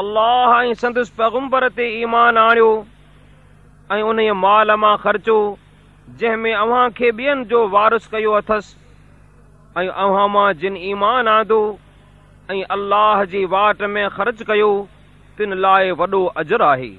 الله ۽ سندس پيگمبر تي ايمان آڻيو ۽ ان مال مان خرچو جنهن ۾ اوهان کي ٻين جو وارث ڪيو اٿس ۽ اوهان مان جن ايمان آندو ۽ الله جي واٽ ۾ خرچ ڪيو تن لاءِ وڏو اجر آهي